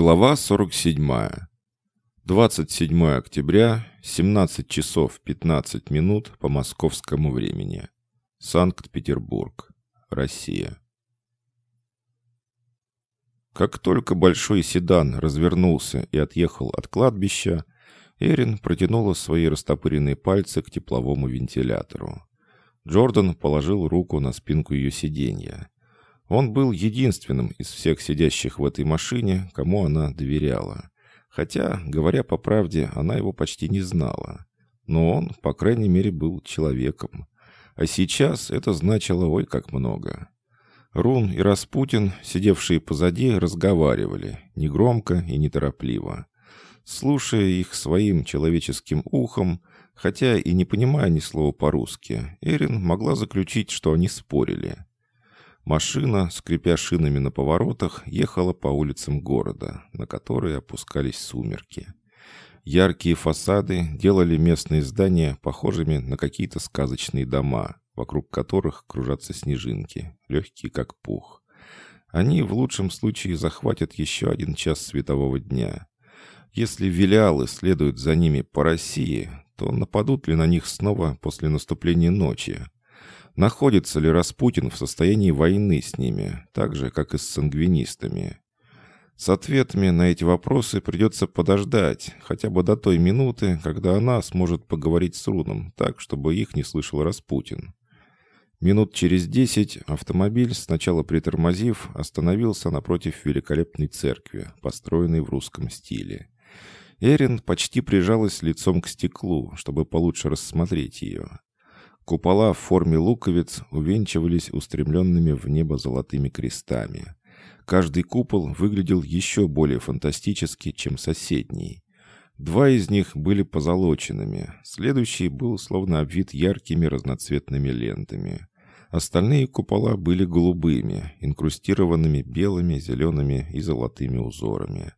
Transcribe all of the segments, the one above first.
Глава 47. 27 октября, 17 часов 15 минут по московскому времени. Санкт-Петербург, Россия. Как только большой седан развернулся и отъехал от кладбища, Эрин протянула свои растопыренные пальцы к тепловому вентилятору. Джордан положил руку на спинку ее сиденья. Он был единственным из всех сидящих в этой машине, кому она доверяла. Хотя, говоря по правде, она его почти не знала. Но он, по крайней мере, был человеком. А сейчас это значило ой как много. Рун и Распутин, сидевшие позади, разговаривали, негромко и неторопливо. Слушая их своим человеческим ухом, хотя и не понимая ни слова по-русски, Эрин могла заключить, что они спорили. Машина, скрипя шинами на поворотах, ехала по улицам города, на которые опускались сумерки. Яркие фасады делали местные здания похожими на какие-то сказочные дома, вокруг которых кружатся снежинки, легкие как пух. Они в лучшем случае захватят еще один час светового дня. Если Велиалы следуют за ними по России, то нападут ли на них снова после наступления ночи? Находится ли Распутин в состоянии войны с ними, так же, как и с сангвинистами? С ответами на эти вопросы придется подождать, хотя бы до той минуты, когда она сможет поговорить с Руном так, чтобы их не слышал Распутин. Минут через десять автомобиль, сначала притормозив, остановился напротив великолепной церкви, построенной в русском стиле. Эрин почти прижалась лицом к стеклу, чтобы получше рассмотреть ее. Купола в форме луковиц увенчивались устремленными в небо золотыми крестами. Каждый купол выглядел еще более фантастически, чем соседний. Два из них были позолоченными, следующий был словно обвит яркими разноцветными лентами. Остальные купола были голубыми, инкрустированными белыми, зелеными и золотыми узорами.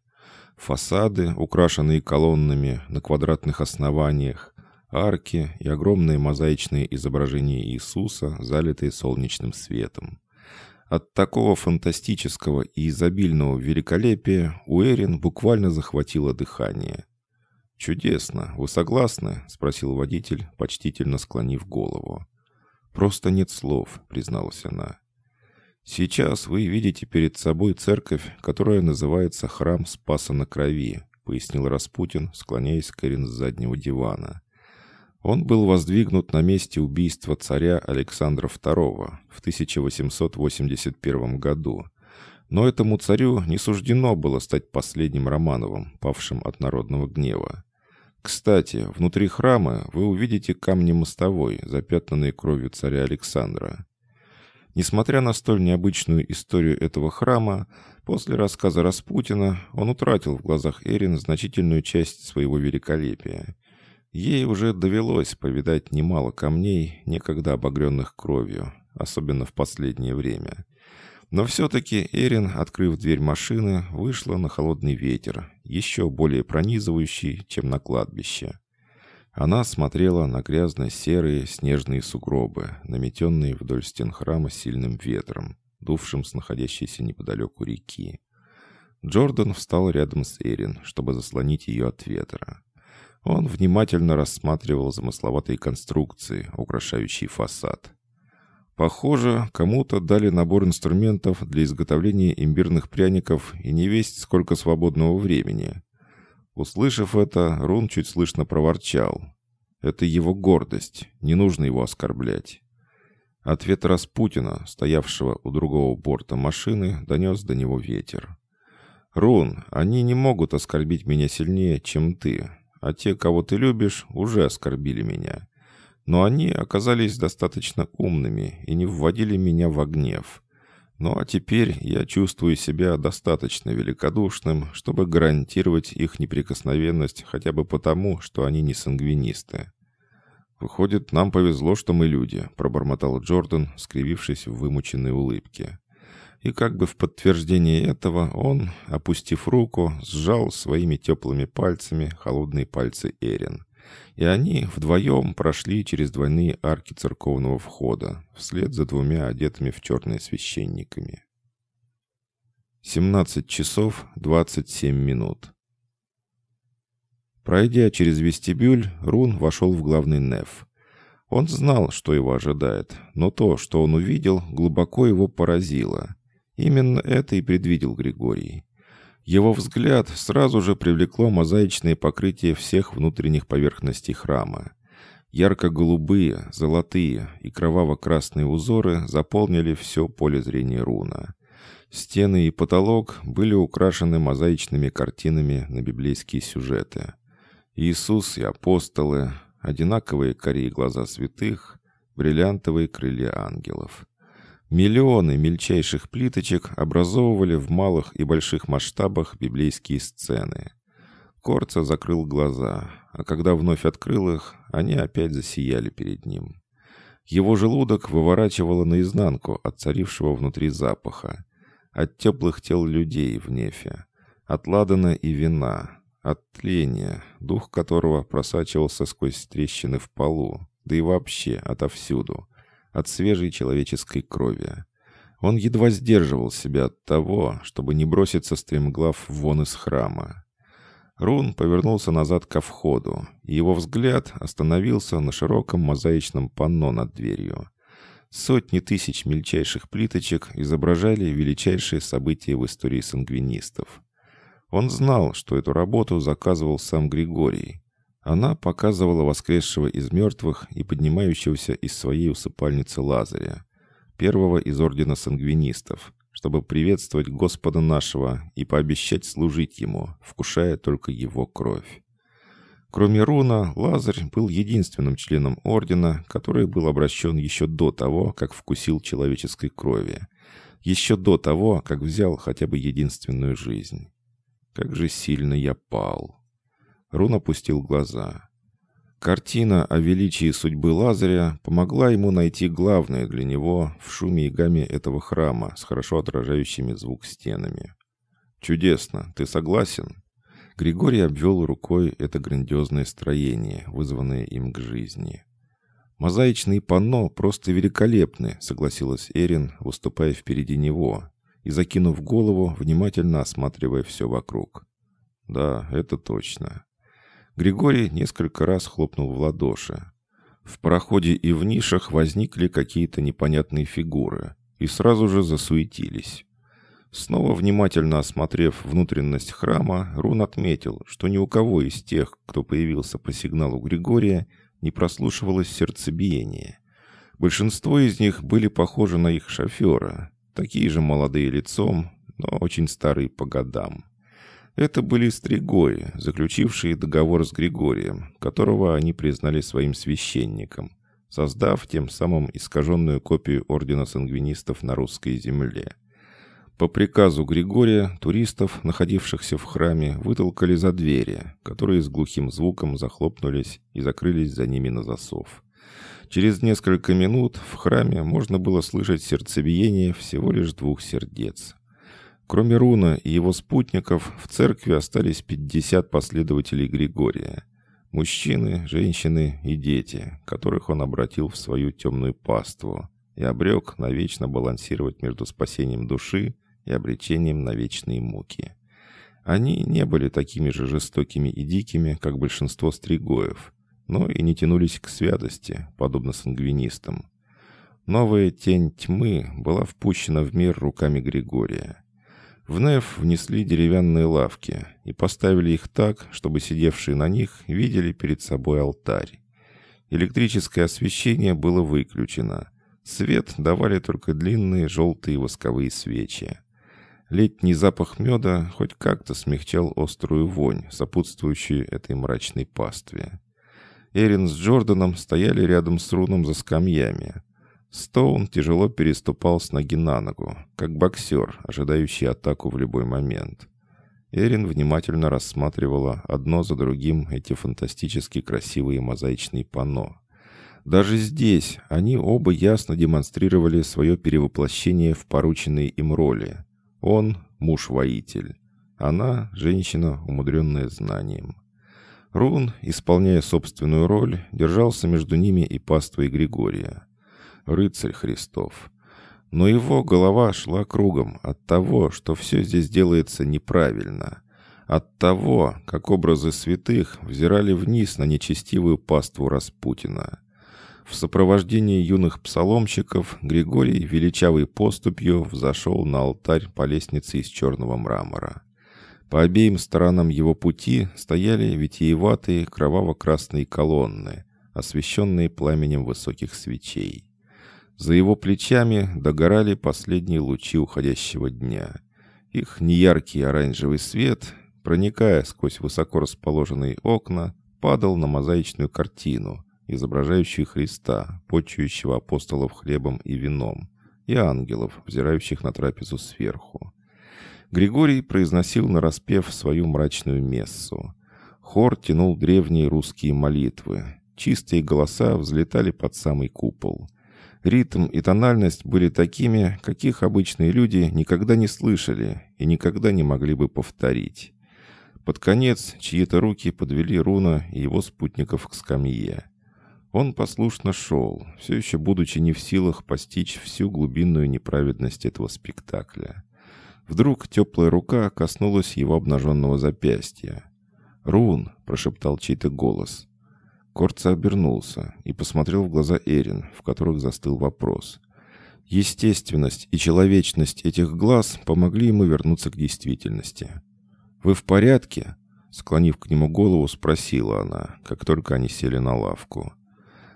Фасады, украшенные колоннами на квадратных основаниях, арки и огромные мозаичные изображения Иисуса, залитые солнечным светом. От такого фантастического и изобильного великолепия у Эрин буквально захватило дыхание. «Чудесно. Вы согласны?» — спросил водитель, почтительно склонив голову. «Просто нет слов», — призналась она. «Сейчас вы видите перед собой церковь, которая называется Храм Спаса на Крови», — пояснил Распутин, склоняясь к Эрин с заднего дивана. Он был воздвигнут на месте убийства царя Александра II в 1881 году. Но этому царю не суждено было стать последним Романовым, павшим от народного гнева. Кстати, внутри храма вы увидите камни мостовой, запятнанные кровью царя Александра. Несмотря на столь необычную историю этого храма, после рассказа Распутина он утратил в глазах Эрин значительную часть своего великолепия – Ей уже довелось повидать немало камней, некогда обогренных кровью, особенно в последнее время. Но все-таки Эрин, открыв дверь машины, вышла на холодный ветер, еще более пронизывающий, чем на кладбище. Она смотрела на грязно-серые снежные сугробы, наметенные вдоль стен храма сильным ветром, дувшим с находящейся неподалеку реки. Джордан встал рядом с Эрин, чтобы заслонить ее от ветра. Он внимательно рассматривал замысловатые конструкции, украшающие фасад. Похоже, кому-то дали набор инструментов для изготовления имбирных пряников и не весть сколько свободного времени. Услышав это, Рун чуть слышно проворчал. Это его гордость, не нужно его оскорблять. Ответ Распутина, стоявшего у другого борта машины, донес до него ветер. «Рун, они не могут оскорбить меня сильнее, чем ты а те, кого ты любишь, уже оскорбили меня. Но они оказались достаточно умными и не вводили меня в гнев. Ну а теперь я чувствую себя достаточно великодушным, чтобы гарантировать их неприкосновенность хотя бы потому, что они не сангвинисты. «Выходит, нам повезло, что мы люди», — пробормотал Джордан, скривившись в вымученной улыбке и как бы в подтверждение этого он, опустив руку, сжал своими теплыми пальцами холодные пальцы Эрин. И они вдвоем прошли через двойные арки церковного входа, вслед за двумя одетыми в черные священниками. 17 часов 27 минут. Пройдя через вестибюль, Рун вошел в главный неф. Он знал, что его ожидает, но то, что он увидел, глубоко его поразило. Именно это и предвидел Григорий. Его взгляд сразу же привлекло мозаичное покрытие всех внутренних поверхностей храма. Ярко-голубые, золотые и кроваво-красные узоры заполнили все поле зрения руна. Стены и потолок были украшены мозаичными картинами на библейские сюжеты. Иисус и апостолы, одинаковые корей глаза святых, бриллиантовые крылья ангелов. Миллионы мельчайших плиточек образовывали в малых и больших масштабах библейские сцены. Корца закрыл глаза, а когда вновь открыл их, они опять засияли перед ним. Его желудок выворачивало наизнанку от царившего внутри запаха от теплых тел людей в нефе, от ладана и вина, от тления, дух которого просачивался сквозь трещины в полу, да и вообще отовсюду, от свежей человеческой крови. Он едва сдерживал себя от того, чтобы не броситься стремглав вон из храма. Рун повернулся назад ко входу, и его взгляд остановился на широком мозаичном панно над дверью. Сотни тысяч мельчайших плиточек изображали величайшие события в истории сангвинистов. Он знал, что эту работу заказывал сам Григорий. Она показывала воскресшего из мертвых и поднимающегося из своей усыпальницы Лазаря, первого из ордена сангвинистов, чтобы приветствовать Господа нашего и пообещать служить Ему, вкушая только Его кровь. Кроме Руна, Лазарь был единственным членом Ордена, который был обращен еще до того, как вкусил человеческой крови. Еще до того, как взял хотя бы единственную жизнь. Как же сильно я пал. Рун опустил глаза. Картина о величии судьбы Лазаря помогла ему найти главное для него в шуме и гамме этого храма с хорошо отражающими звук стенами. «Чудесно. Ты согласен?» Григорий обвел рукой это грандиозное строение, вызванное им к жизни. «Мозаичные панно просто великолепны», — согласилась Эрин, выступая впереди него и, закинув голову, внимательно осматривая все вокруг. «Да, это точно». Григорий несколько раз хлопнул в ладоши. В проходе и в нишах возникли какие-то непонятные фигуры и сразу же засуетились. Снова внимательно осмотрев внутренность храма, Рун отметил, что ни у кого из тех, кто появился по сигналу Григория, не прослушивалось сердцебиение. Большинство из них были похожи на их шофера, такие же молодые лицом, но очень старые по годам. Это были стригои, заключившие договор с Григорием, которого они признали своим священником, создав тем самым искаженную копию Ордена Сангвинистов на русской земле. По приказу Григория туристов, находившихся в храме, вытолкали за двери, которые с глухим звуком захлопнулись и закрылись за ними на засов. Через несколько минут в храме можно было слышать сердцебиение всего лишь двух сердец. Кроме Руна и его спутников, в церкви остались 50 последователей Григория. Мужчины, женщины и дети, которых он обратил в свою темную паству и обрек навечно балансировать между спасением души и обречением на вечные муки. Они не были такими же жестокими и дикими, как большинство стригоев, но и не тянулись к святости, подобно сангвинистам. Новая тень тьмы была впущена в мир руками Григория. В Неф внесли деревянные лавки и поставили их так, чтобы сидевшие на них видели перед собой алтарь. Электрическое освещение было выключено. Свет давали только длинные желтые восковые свечи. Летний запах меда хоть как-то смягчал острую вонь, сопутствующую этой мрачной пастве. Эрин с Джорданом стояли рядом с Руном за скамьями. Стоун тяжело переступал с ноги на ногу, как боксер, ожидающий атаку в любой момент. Эрин внимательно рассматривала одно за другим эти фантастически красивые мозаичные панно. Даже здесь они оба ясно демонстрировали свое перевоплощение в порученные им роли – он – муж-воитель. Она – женщина, умудренная знанием. Рун, исполняя собственную роль, держался между ними и паствой Григория. Рыцарь Христов. Но его голова шла кругом от того, что все здесь делается неправильно. От того, как образы святых взирали вниз на нечестивую паству Распутина. В сопровождении юных псаломщиков Григорий величавой поступью взошел на алтарь по лестнице из черного мрамора. По обеим сторонам его пути стояли витиеватые кроваво-красные колонны, освещенные пламенем высоких свечей. За его плечами догорали последние лучи уходящего дня. Их неяркий оранжевый свет, проникая сквозь высоко расположенные окна, падал на мозаичную картину, изображающую Христа, почующего апостолов хлебом и вином, и ангелов, взирающих на трапезу сверху. Григорий произносил нараспев свою мрачную мессу. Хор тянул древние русские молитвы. Чистые голоса взлетали под самый купол. Ритм и тональность были такими, каких обычные люди никогда не слышали и никогда не могли бы повторить. Под конец чьи-то руки подвели Руна и его спутников к скамье. Он послушно шел, все еще будучи не в силах постичь всю глубинную неправедность этого спектакля. Вдруг теплая рука коснулась его обнаженного запястья. «Рун!» — прошептал чей-то голос. Корца обернулся и посмотрел в глаза Эрин, в которых застыл вопрос. Естественность и человечность этих глаз помогли ему вернуться к действительности. «Вы в порядке?» Склонив к нему голову, спросила она, как только они сели на лавку.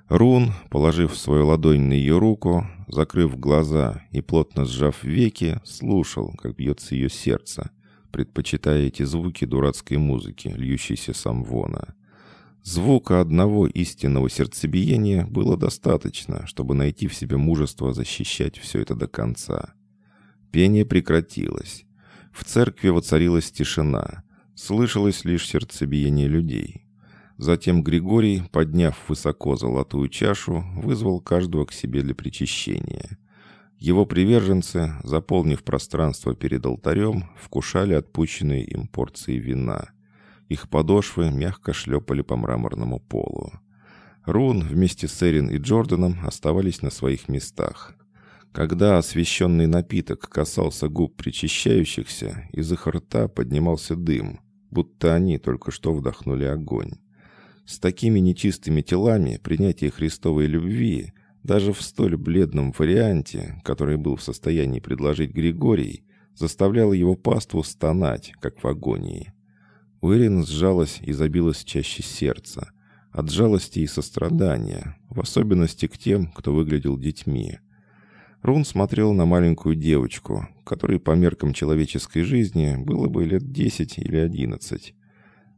Рун, положив свою ладонь на ее руку, закрыв глаза и плотно сжав веки, слушал, как бьется ее сердце, предпочитая эти звуки дурацкой музыки, льющейся с амвона. Звука одного истинного сердцебиения было достаточно, чтобы найти в себе мужество защищать все это до конца. Пение прекратилось. В церкви воцарилась тишина. Слышалось лишь сердцебиение людей. Затем Григорий, подняв высоко золотую чашу, вызвал каждого к себе для причащения. Его приверженцы, заполнив пространство перед алтарем, вкушали отпущенные им порции вина – их подошвы мягко шлепали по мраморному полу. Рун вместе с Эрин и Джорданом оставались на своих местах. Когда освещенный напиток касался губ причащающихся, из их рта поднимался дым, будто они только что вдохнули огонь. С такими нечистыми телами принятие Христовой любви, даже в столь бледном варианте, который был в состоянии предложить Григорий, заставляло его паству стонать, как в агонии. У Эрин сжалось и забилось чаще сердце. От жалости и сострадания, в особенности к тем, кто выглядел детьми. Рун смотрел на маленькую девочку, которой по меркам человеческой жизни было бы лет десять или одиннадцать.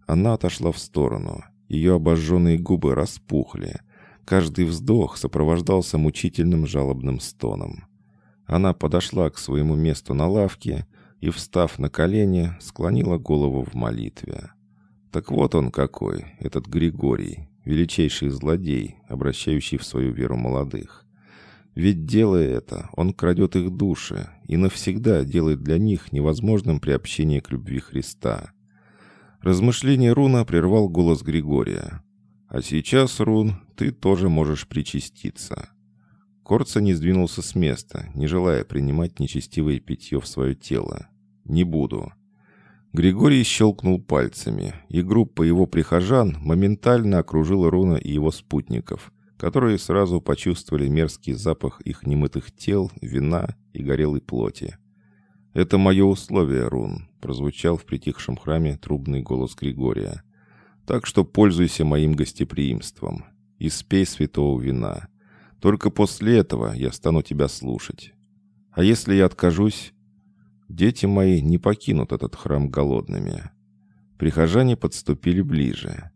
Она отошла в сторону. Ее обожженные губы распухли. Каждый вздох сопровождался мучительным жалобным стоном. Она подошла к своему месту на лавке и, встав на колени, склонила голову в молитве. Так вот он какой, этот Григорий, величайший злодей, обращающий в свою веру молодых. Ведь, делая это, он крадет их души и навсегда делает для них невозможным приобщение к любви Христа. Размышление Руна прервал голос Григория. «А сейчас, Рун, ты тоже можешь причаститься». Корца не сдвинулся с места, не желая принимать нечестивое питье в свое тело. «Не буду». Григорий щелкнул пальцами, и группа его прихожан моментально окружила Руна и его спутников, которые сразу почувствовали мерзкий запах их немытых тел, вина и горелой плоти. «Это мое условие, Рун», — прозвучал в притихшем храме трубный голос Григория. «Так что пользуйся моим гостеприимством и спей святого вина». Только после этого я стану тебя слушать. А если я откажусь, дети мои не покинут этот храм голодными». Прихожане подступили ближе.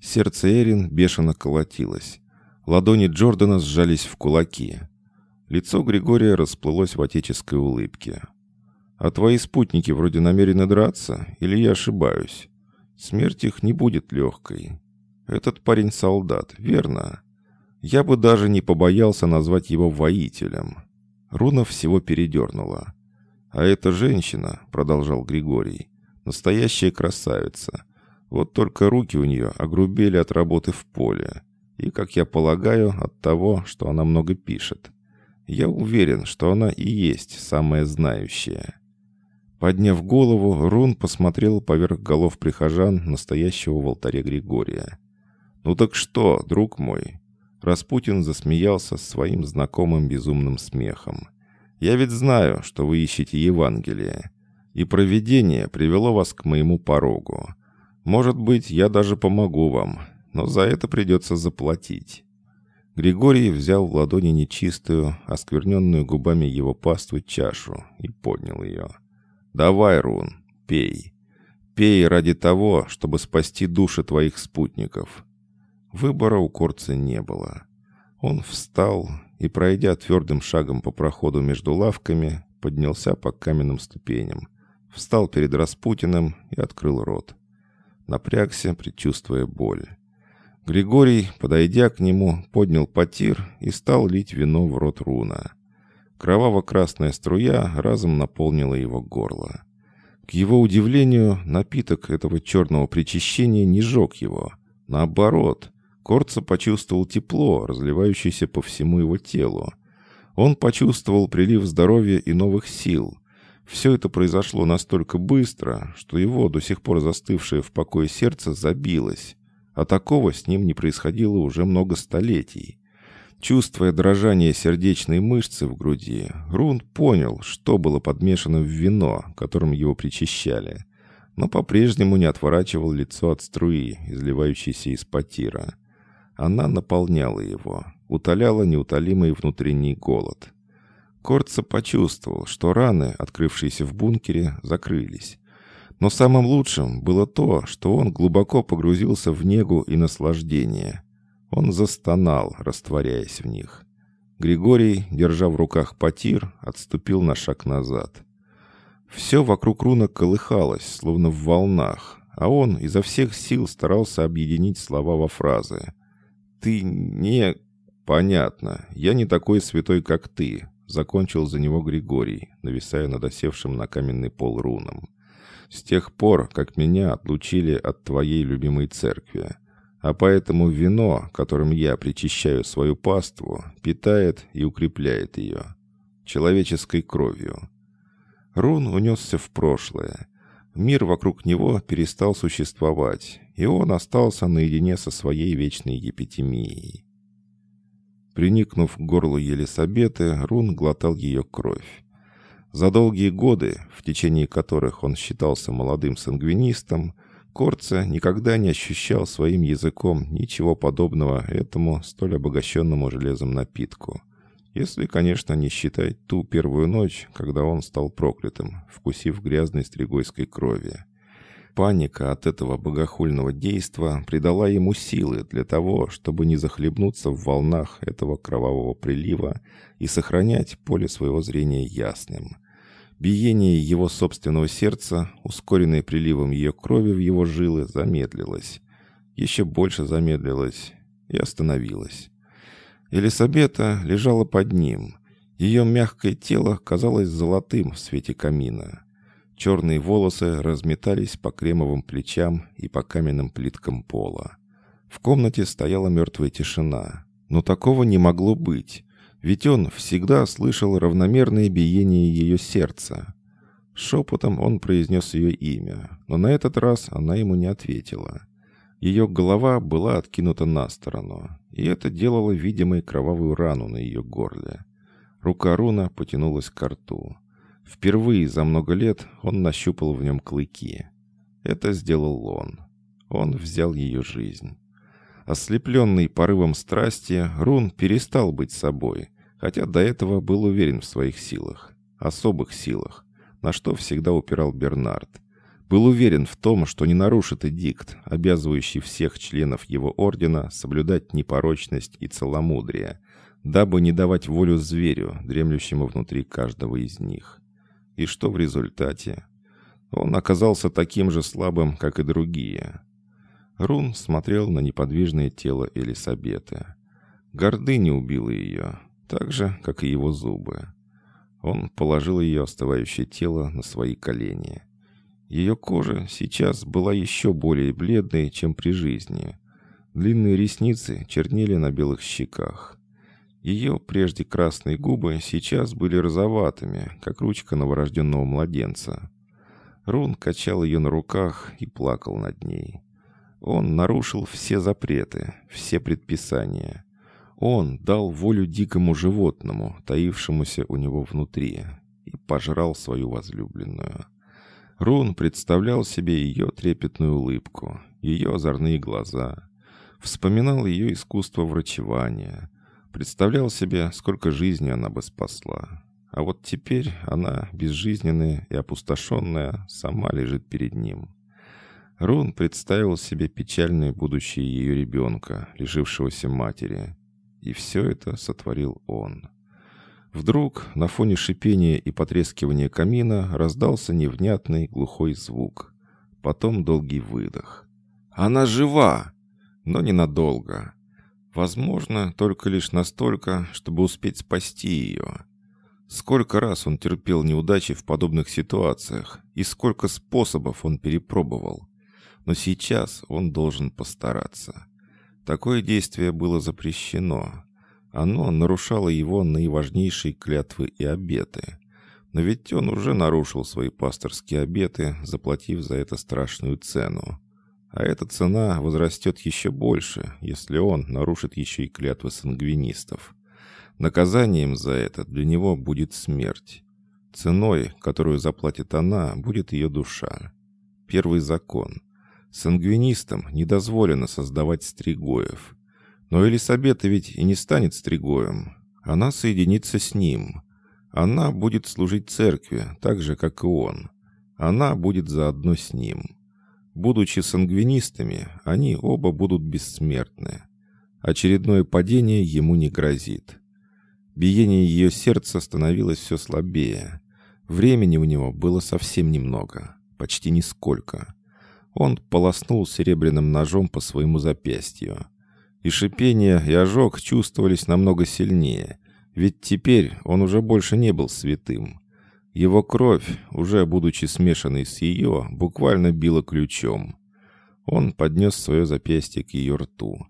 Сердце Эрин бешено колотилось. Ладони Джордана сжались в кулаки. Лицо Григория расплылось в отеческой улыбке. «А твои спутники вроде намерены драться, или я ошибаюсь? Смерть их не будет легкой. Этот парень солдат, верно? Я бы даже не побоялся назвать его воителем. Руна всего передернула. «А эта женщина», — продолжал Григорий, — «настоящая красавица. Вот только руки у нее огрубели от работы в поле. И, как я полагаю, от того, что она много пишет. Я уверен, что она и есть самая знающая». Подняв голову, Рун посмотрел поверх голов прихожан настоящего в алтаре Григория. «Ну так что, друг мой?» Распутин засмеялся своим знакомым безумным смехом. «Я ведь знаю, что вы ищете Евангелие, и провидение привело вас к моему порогу. Может быть, я даже помогу вам, но за это придется заплатить». Григорий взял в ладони нечистую, оскверненную губами его паствы чашу и поднял ее. «Давай, Рун, пей. Пей ради того, чтобы спасти души твоих спутников». Выбора у Корца не было. Он встал и, пройдя твердым шагом по проходу между лавками, поднялся по каменным ступеням, встал перед Распутиным и открыл рот. Напрягся, предчувствуя боль. Григорий, подойдя к нему, поднял потир и стал лить вино в рот руна. Кроваво-красная струя разом наполнила его горло. К его удивлению, напиток этого черного причащения не жег его. Наоборот, Корца почувствовал тепло, разливающееся по всему его телу. Он почувствовал прилив здоровья и новых сил. Все это произошло настолько быстро, что его, до сих пор застывшее в покое сердце, забилось а такого с ним не происходило уже много столетий. Чувствуя дрожание сердечной мышцы в груди, Рун понял, что было подмешано в вино, которым его причащали, но по-прежнему не отворачивал лицо от струи, изливающейся из потира. Она наполняла его, утоляла неутолимый внутренний голод. Корца почувствовал, что раны, открывшиеся в бункере, закрылись. Но самым лучшим было то, что он глубоко погрузился в негу и наслаждение. Он застонал, растворяясь в них. Григорий, держа в руках потир, отступил на шаг назад. Все вокруг руна колыхалось, словно в волнах, а он изо всех сил старался объединить слова во фразы. «Ты не...» «Понятно. Я не такой святой, как ты», — закончил за него Григорий, нависая над осевшим на каменный пол руном с тех пор, как меня отлучили от твоей любимой церкви. А поэтому вино, которым я причащаю свою паству, питает и укрепляет ее. Человеческой кровью. Рун унесся в прошлое. Мир вокруг него перестал существовать, и он остался наедине со своей вечной епитемией. Приникнув к горлу Елисабеты, Рун глотал ее кровь. За долгие годы, в течение которых он считался молодым сангвинистом, Корца никогда не ощущал своим языком ничего подобного этому столь обогащенному железом напитку. Если, конечно, не считать ту первую ночь, когда он стал проклятым, вкусив грязной стригойской крови. Паника от этого богохульного действа придала ему силы для того, чтобы не захлебнуться в волнах этого кровавого прилива и сохранять поле своего зрения ясным. Биение его собственного сердца, ускоренное приливом ее крови в его жилы, замедлилось. Еще больше замедлилось и остановилось. Елисабета лежала под ним. Ее мягкое тело казалось золотым в свете камина. Черные волосы разметались по кремовым плечам и по каменным плиткам пола. В комнате стояла мертвая тишина. Но такого не могло быть. Ведь он всегда слышал равномерное биение ее сердца. Шепотом он произнес ее имя, но на этот раз она ему не ответила. Ее голова была откинута на сторону, и это делало видимой кровавую рану на ее горле. Рука Руна потянулась к рту. Впервые за много лет он нащупал в нем клыки. Это сделал он. Он взял ее жизнь. Ослепленный порывом страсти, Рун перестал быть собой, хотя до этого был уверен в своих силах, особых силах, на что всегда упирал Бернард. Был уверен в том, что не нарушит эдикт, обязывающий всех членов его ордена соблюдать непорочность и целомудрие, дабы не давать волю зверю, дремлющему внутри каждого из них. И что в результате? Он оказался таким же слабым, как и другие. Рун смотрел на неподвижное тело Элисабеты. Гордыня убила ее, так же, как и его зубы. Он положил ее остывающее тело на свои колени. Ее кожа сейчас была еще более бледной, чем при жизни. Длинные ресницы чернели на белых щеках. Ее прежде красные губы сейчас были розоватыми, как ручка новорожденного младенца. Рун качал ее на руках и плакал над ней. Он нарушил все запреты, все предписания. Он дал волю дикому животному, таившемуся у него внутри, и пожрал свою возлюбленную. Рун представлял себе ее трепетную улыбку, ее озорные глаза. Вспоминал ее искусство врачевания. Представлял себе, сколько жизни она бы спасла. А вот теперь она, безжизненная и опустошенная, сама лежит перед ним. Рун представил себе печальное будущее ее ребенка, лишившегося матери. И все это сотворил он. Вдруг на фоне шипения и потрескивания камина раздался невнятный глухой звук. Потом долгий выдох. «Она жива!» Но ненадолго. Возможно, только лишь настолько, чтобы успеть спасти ее. Сколько раз он терпел неудачи в подобных ситуациях, и сколько способов он перепробовал. Но сейчас он должен постараться. Такое действие было запрещено. Оно нарушало его наиважнейшие клятвы и обеты. Но ведь он уже нарушил свои пасторские обеты, заплатив за это страшную цену. А эта цена возрастет еще больше, если он нарушит еще и клятвы сангвинистов. Наказанием за это для него будет смерть. Ценой, которую заплатит она, будет ее душа. Первый закон. Сангвинистам не дозволено создавать стригоев. Но Елисабета ведь и не станет стригоем. Она соединится с ним. Она будет служить церкви, так же, как и он. Она будет заодно с ним. Будучи сангвинистами, они оба будут бессмертны. Очередное падение ему не грозит. Биение ее сердца становилось все слабее. Времени у него было совсем немного, почти нисколько. Он полоснул серебряным ножом по своему запястью. И шипение, и ожог чувствовались намного сильнее, ведь теперь он уже больше не был святым. Его кровь, уже будучи смешанной с ее, буквально била ключом. Он поднес свое запястье к ее рту.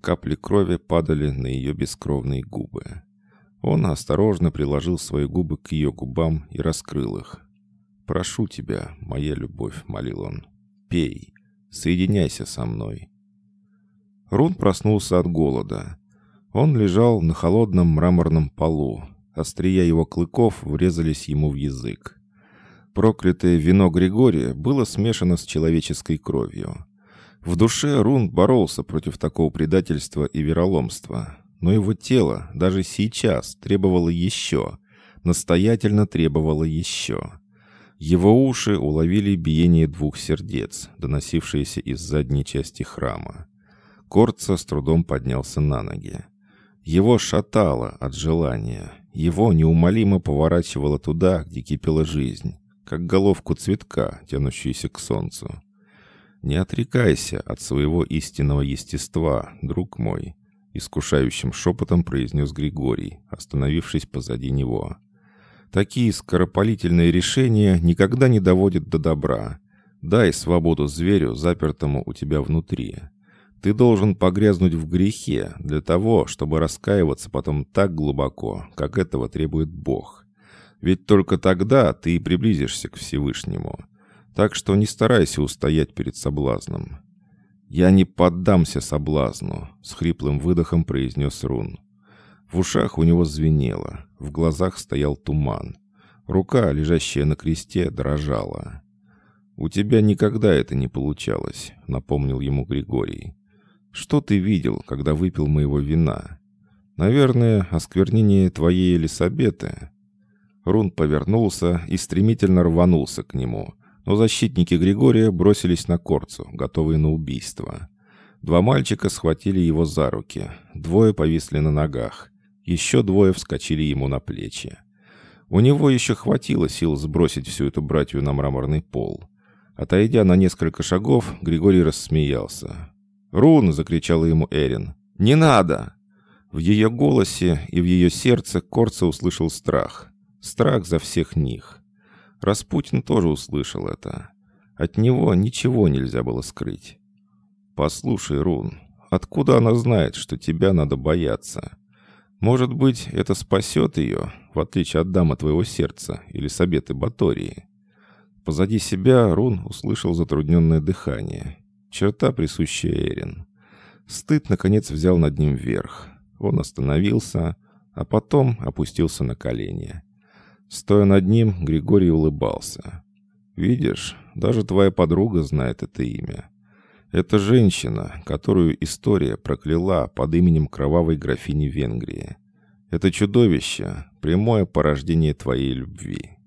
Капли крови падали на ее бескровные губы. Он осторожно приложил свои губы к ее губам и раскрыл их. «Прошу тебя, моя любовь», — молил он, — «пей, соединяйся со мной». Рун проснулся от голода. Он лежал на холодном мраморном полу. Острия его клыков врезались ему в язык. Проклятое вино Григория было смешано с человеческой кровью. В душе Рун боролся против такого предательства и вероломства, но его тело даже сейчас требовало еще, настоятельно требовало еще. Его уши уловили биение двух сердец, доносившееся из задней части храма. Корца с трудом поднялся на ноги. Его шатало от желания. Его неумолимо поворачивало туда, где кипела жизнь, как головку цветка, тянущуюся к солнцу. «Не отрекайся от своего истинного естества, друг мой», искушающим шепотом произнес Григорий, остановившись позади него. «Такие скоропалительные решения никогда не доводят до добра. Дай свободу зверю, запертому у тебя внутри. Ты должен погрязнуть в грехе для того, чтобы раскаиваться потом так глубоко, как этого требует Бог. Ведь только тогда ты и приблизишься к Всевышнему. Так что не старайся устоять перед соблазном. «Я не поддамся соблазну», — с хриплым выдохом произнес Рун. В ушах у него звенело, в глазах стоял туман. Рука, лежащая на кресте, дрожала. «У тебя никогда это не получалось», — напомнил ему Григорий. Что ты видел, когда выпил моего вина? Наверное, осквернение твоей Елисабеты». Рун повернулся и стремительно рванулся к нему, но защитники Григория бросились на Корцу, готовые на убийство. Два мальчика схватили его за руки, двое повисли на ногах, еще двое вскочили ему на плечи. У него еще хватило сил сбросить всю эту братью на мраморный пол. Отойдя на несколько шагов, Григорий рассмеялся. «Рун!» — закричала ему Эрин. «Не надо!» В ее голосе и в ее сердце Корца услышал страх. Страх за всех них. Распутин тоже услышал это. От него ничего нельзя было скрыть. «Послушай, Рун, откуда она знает, что тебя надо бояться?» Может быть, это спасет ее, в отличие от дамы твоего сердца или Сабеты Батории. Позади себя Рун услышал затрудненное дыхание. Черта, присущая Эрин. Стыд, наконец, взял над ним верх. Он остановился, а потом опустился на колени. Стоя над ним, Григорий улыбался. «Видишь, даже твоя подруга знает это имя. Это женщина, которую история прокляла под именем кровавой графини Венгрии. Это чудовище — прямое порождение твоей любви».